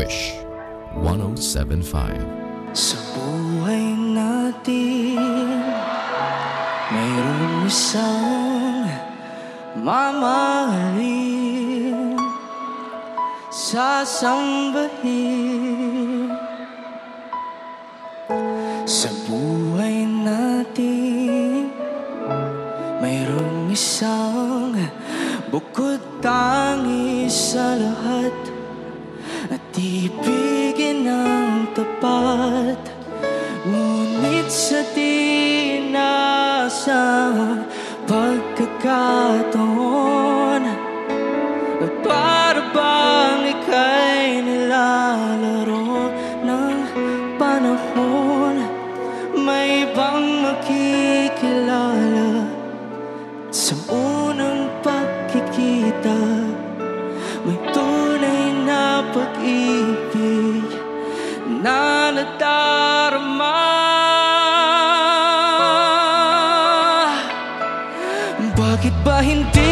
Wish 107.5 Sa buhay natin Mayroon isang mamahalin. Sasambahin. Sa buhay natin Mayroon isang bukod tangi sa lahat. Ibigin ang tapat Ngunit sa tinasang pagkakataon Bakit ba hindi